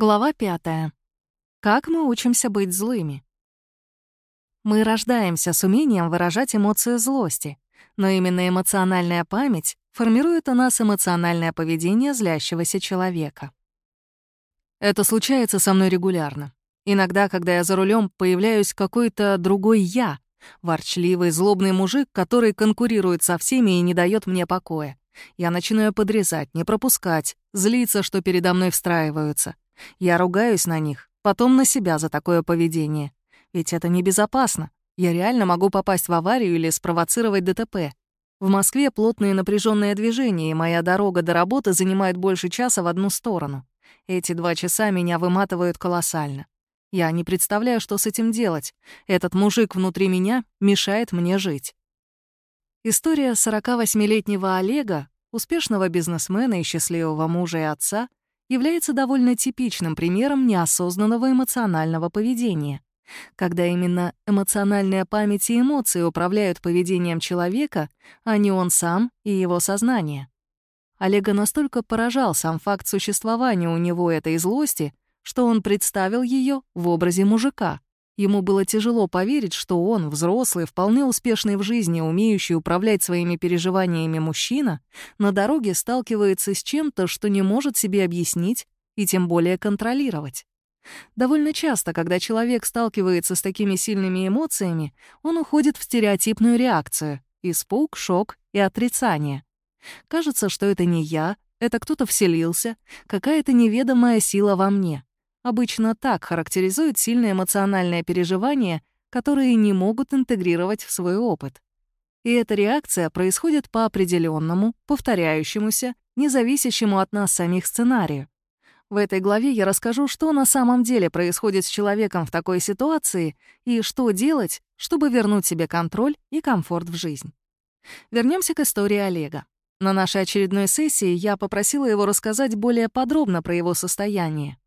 Глава пятая. Как мы учимся быть злыми? Мы рождаемся с умением выражать эмоцию злости, но именно эмоциональная память формирует у нас эмоциональное поведение злящегося человека. Это случается со мной регулярно. Иногда, когда я за рулем, появляюсь какой-то другой «я», ворчливый, злобный мужик, который конкурирует со всеми и не дает мне покоя. Я начинаю подрезать, не пропускать, злиться, что передо мной встраиваются — я ругаюсь на них, потом на себя за такое поведение. Ведь это небезопасно. Я реально могу попасть в аварию или спровоцировать ДТП. В Москве плотное напряженное движение, и моя дорога до работы занимает больше часа в одну сторону. Эти два часа меня выматывают колоссально. Я не представляю, что с этим делать. Этот мужик внутри меня мешает мне жить. История 48-летнего Олега, успешного бизнесмена и счастливого мужа и отца, является довольно типичным примером неосознанного эмоционального поведения. Когда именно эмоциональная память и эмоции управляют поведением человека, а не он сам и его сознание. Олега настолько поражал сам факт существования у него этой злости, что он представил ее в образе мужика — Ему было тяжело поверить, что он, взрослый, вполне успешный в жизни, умеющий управлять своими переживаниями мужчина, на дороге сталкивается с чем-то, что не может себе объяснить и тем более контролировать. Довольно часто, когда человек сталкивается с такими сильными эмоциями, он уходит в стереотипную реакцию — испуг, шок и отрицание. Кажется, что это не я, это кто-то вселился, какая-то неведомая сила во мне — Обычно так характеризуют сильное эмоциональное переживание, которые не могут интегрировать в свой опыт. И эта реакция происходит по определенному, повторяющемуся, независящему от нас самих сценарию. В этой главе я расскажу, что на самом деле происходит с человеком в такой ситуации и что делать, чтобы вернуть себе контроль и комфорт в жизнь. Вернемся к истории Олега. На нашей очередной сессии я попросила его рассказать более подробно про его состояние.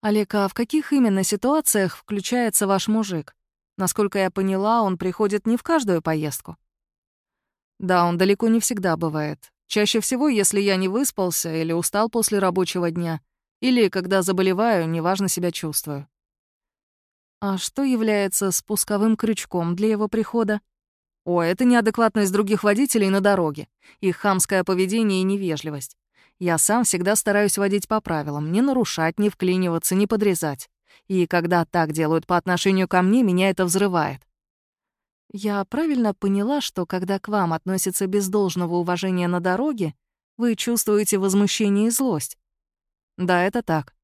«Олег, а в каких именно ситуациях включается ваш мужик? Насколько я поняла, он приходит не в каждую поездку». «Да, он далеко не всегда бывает. Чаще всего, если я не выспался или устал после рабочего дня, или когда заболеваю, неважно себя чувствую». «А что является спусковым крючком для его прихода?» «О, это неадекватность других водителей на дороге, их хамское поведение и невежливость. Я сам всегда стараюсь водить по правилам, не нарушать, не вклиниваться, не подрезать. И когда так делают по отношению ко мне, меня это взрывает. Я правильно поняла, что когда к вам относятся без должного уважения на дороге, вы чувствуете возмущение и злость? Да, это так.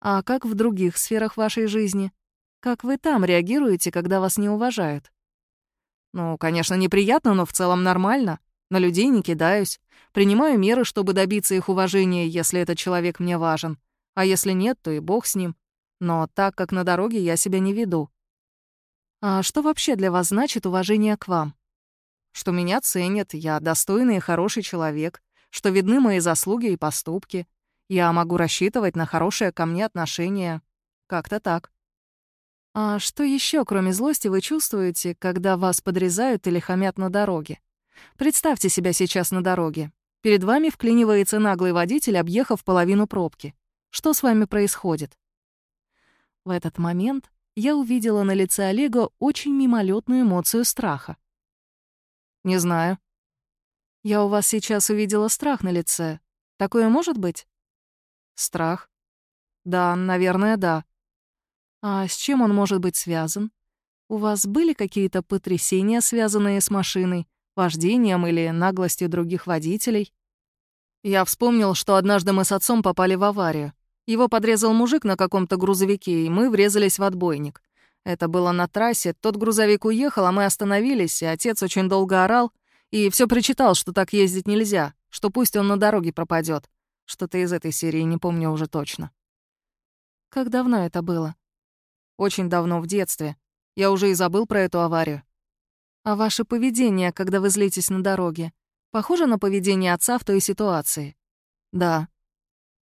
А как в других сферах вашей жизни? Как вы там реагируете, когда вас не уважают? Ну, конечно, неприятно, но в целом нормально. На людей не кидаюсь. Принимаю меры, чтобы добиться их уважения, если этот человек мне важен. А если нет, то и бог с ним. Но так как на дороге я себя не веду. А что вообще для вас значит уважение к вам? Что меня ценят, я достойный и хороший человек, что видны мои заслуги и поступки. Я могу рассчитывать на хорошее ко мне отношение. Как-то так. А что еще, кроме злости, вы чувствуете, когда вас подрезают или хамят на дороге? Представьте себя сейчас на дороге. Перед вами вклинивается наглый водитель, объехав половину пробки. Что с вами происходит? В этот момент я увидела на лице Олега очень мимолетную эмоцию страха. «Не знаю». «Я у вас сейчас увидела страх на лице. Такое может быть?» «Страх?» «Да, наверное, да». «А с чем он может быть связан? У вас были какие-то потрясения, связанные с машиной? вождением или наглостью других водителей. Я вспомнил, что однажды мы с отцом попали в аварию. Его подрезал мужик на каком-то грузовике, и мы врезались в отбойник. Это было на трассе, тот грузовик уехал, а мы остановились, и отец очень долго орал и все причитал, что так ездить нельзя, что пусть он на дороге пропадет. Что-то из этой серии не помню уже точно. Как давно это было? Очень давно, в детстве. Я уже и забыл про эту аварию. А ваше поведение, когда вы злитесь на дороге, похоже на поведение отца в той ситуации? Да.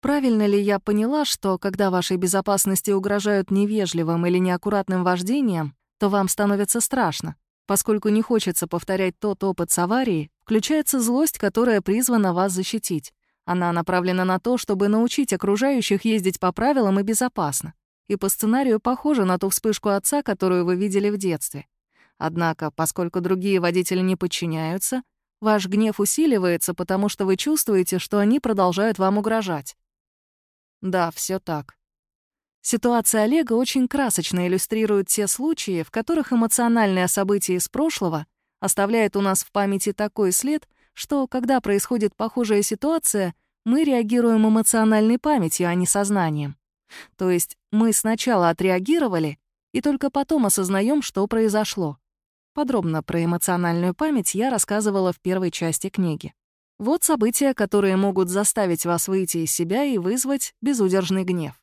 Правильно ли я поняла, что когда вашей безопасности угрожают невежливым или неаккуратным вождением, то вам становится страшно? Поскольку не хочется повторять тот опыт с аварией, включается злость, которая призвана вас защитить. Она направлена на то, чтобы научить окружающих ездить по правилам и безопасно. И по сценарию похожа на ту вспышку отца, которую вы видели в детстве. Однако, поскольку другие водители не подчиняются, ваш гнев усиливается, потому что вы чувствуете, что они продолжают вам угрожать. Да, все так. Ситуация Олега очень красочно иллюстрирует те случаи, в которых эмоциональное событие из прошлого оставляет у нас в памяти такой след, что, когда происходит похожая ситуация, мы реагируем эмоциональной памятью, а не сознанием. То есть мы сначала отреагировали, и только потом осознаем, что произошло. Подробно про эмоциональную память я рассказывала в первой части книги. Вот события, которые могут заставить вас выйти из себя и вызвать безудержный гнев.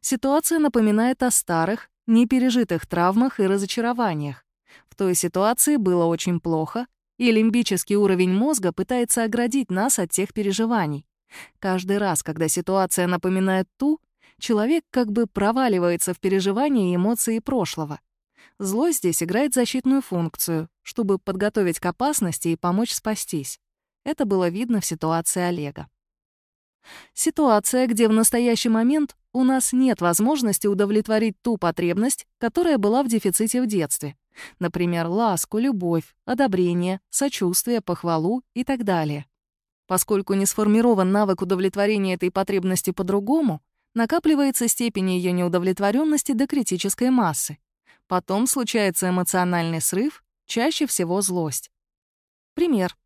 Ситуация напоминает о старых, непережитых травмах и разочарованиях. В той ситуации было очень плохо, и лимбический уровень мозга пытается оградить нас от тех переживаний. Каждый раз, когда ситуация напоминает ту, человек как бы проваливается в переживания и эмоции прошлого. Злость здесь играет защитную функцию, чтобы подготовить к опасности и помочь спастись. Это было видно в ситуации Олега. Ситуация, где в настоящий момент у нас нет возможности удовлетворить ту потребность, которая была в дефиците в детстве. Например, ласку, любовь, одобрение, сочувствие, похвалу и так далее. Поскольку не сформирован навык удовлетворения этой потребности по-другому, накапливается степень ее неудовлетворенности до критической массы. Потом случается эмоциональный срыв, чаще всего злость. Пример.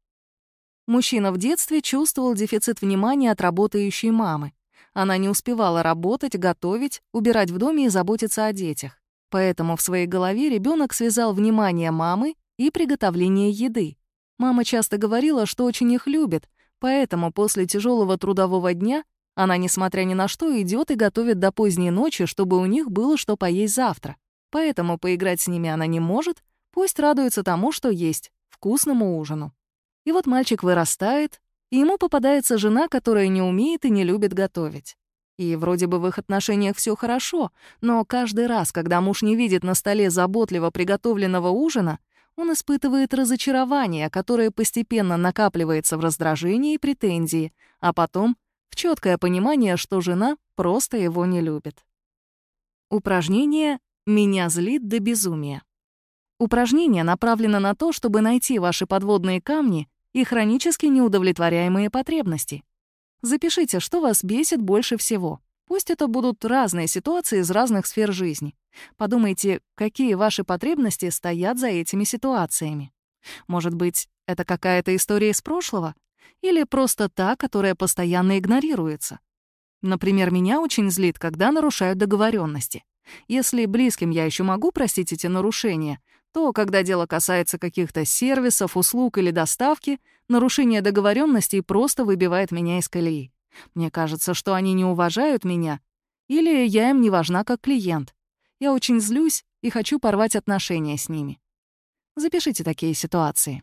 Мужчина в детстве чувствовал дефицит внимания от работающей мамы. Она не успевала работать, готовить, убирать в доме и заботиться о детях. Поэтому в своей голове ребенок связал внимание мамы и приготовление еды. Мама часто говорила, что очень их любит, поэтому после тяжелого трудового дня она, несмотря ни на что, идет и готовит до поздней ночи, чтобы у них было что поесть завтра поэтому поиграть с ними она не может, пусть радуется тому, что есть, вкусному ужину. И вот мальчик вырастает, и ему попадается жена, которая не умеет и не любит готовить. И вроде бы в их отношениях все хорошо, но каждый раз, когда муж не видит на столе заботливо приготовленного ужина, он испытывает разочарование, которое постепенно накапливается в раздражении и претензии, а потом в четкое понимание, что жена просто его не любит. Упражнение меня злит до безумия. Упражнение направлено на то, чтобы найти ваши подводные камни и хронически неудовлетворяемые потребности. Запишите, что вас бесит больше всего. Пусть это будут разные ситуации из разных сфер жизни. Подумайте, какие ваши потребности стоят за этими ситуациями. Может быть, это какая-то история из прошлого? Или просто та, которая постоянно игнорируется? Например, меня очень злит, когда нарушают договоренности. Если близким я еще могу простить эти нарушения, то, когда дело касается каких-то сервисов, услуг или доставки, нарушение договоренностей просто выбивает меня из колеи. Мне кажется, что они не уважают меня, или я им не важна как клиент. Я очень злюсь и хочу порвать отношения с ними. Запишите такие ситуации.